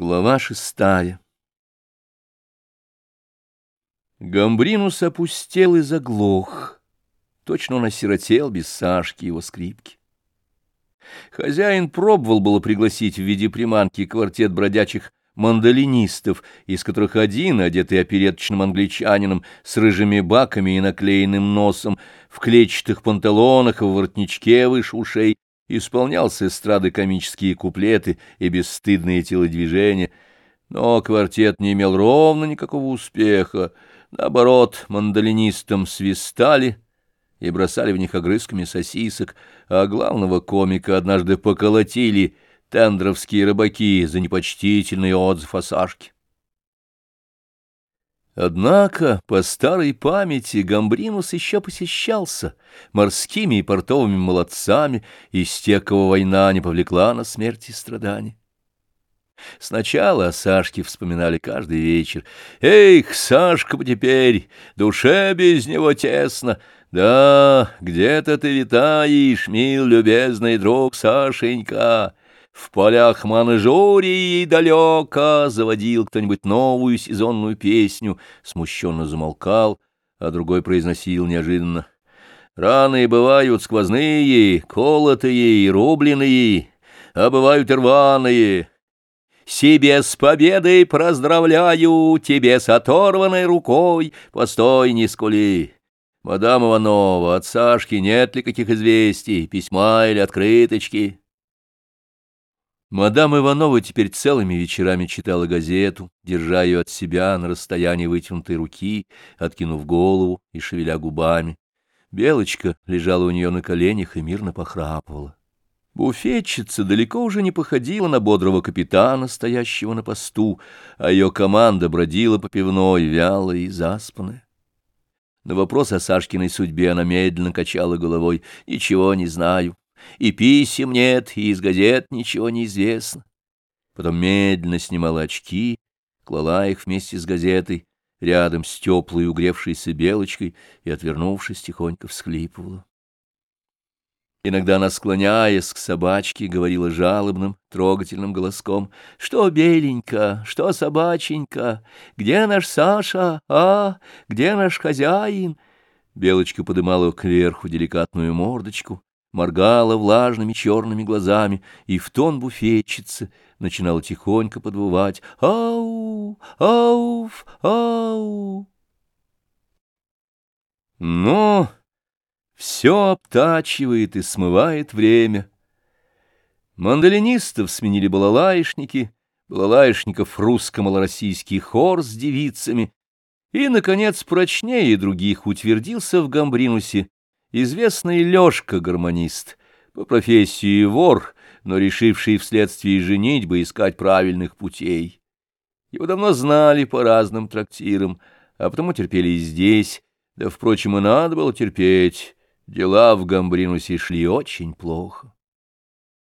Глава шестая Гамбринус опустел и заглох. Точно он осиротел без Сашки его скрипки. Хозяин пробовал было пригласить в виде приманки квартет бродячих мандолинистов, из которых один, одетый опереточным англичанином, с рыжими баками и наклеенным носом, в клетчатых панталонах и в воротничке выше ушей, исполнял с эстрады комические куплеты и бесстыдные телодвижения, но квартет не имел ровно никакого успеха. Наоборот, мандолинистам свистали и бросали в них огрызками сосисок, а главного комика однажды поколотили тендровские рыбаки за непочтительный отзыв о Сашке. Однако по старой памяти Гамбринус еще посещался морскими и портовыми молодцами, из тех, кого война не повлекла на смерть и страдания. Сначала о Сашке вспоминали каждый вечер. «Эх, Сашка бы теперь, душе без него тесно!» «Да, где-то ты витаешь, мил любезный друг Сашенька!» В полях Манжурии далеко заводил кто-нибудь новую сезонную песню, смущенно замолкал, а другой произносил неожиданно. Раны бывают сквозные, колотые и рубленые, а бывают рваные. Себе с победой поздравляю, тебе с оторванной рукой, постой, не скули. Мадам Иванова, от Сашки нет ли каких известий, письма или открыточки? Мадам Иванова теперь целыми вечерами читала газету, держа ее от себя на расстоянии вытянутой руки, откинув голову и шевеля губами. Белочка лежала у нее на коленях и мирно похрапывала. Буфетчица далеко уже не походила на бодрого капитана, стоящего на посту, а ее команда бродила по пивной, вялая и заспанная. На вопрос о Сашкиной судьбе она медленно качала головой. «Ничего не знаю и писем нет, и из газет ничего не известно. Потом медленно снимала очки, клала их вместе с газетой, рядом с теплой угревшейся белочкой и, отвернувшись, тихонько всхлипывала. Иногда она, склоняясь к собачке, говорила жалобным, трогательным голоском, «Что, беленька, что, собаченька, где наш Саша, а, где наш хозяин?» Белочка подымала кверху деликатную мордочку, моргала влажными черными глазами и в тон буфетчицы начинала тихонько подвывать «Ау! Ауф! Ау!». Но все обтачивает и смывает время. Мандолинистов сменили балалаишники, балалаишников русско-малороссийский хор с девицами, и, наконец, прочнее других утвердился в Гамбринусе Известный Лёшка-гармонист, по профессии вор, но решивший вследствие женитьбы искать правильных путей. Его давно знали по разным трактирам, а потому терпели и здесь, да, впрочем, и надо было терпеть. Дела в Гамбринусе шли очень плохо.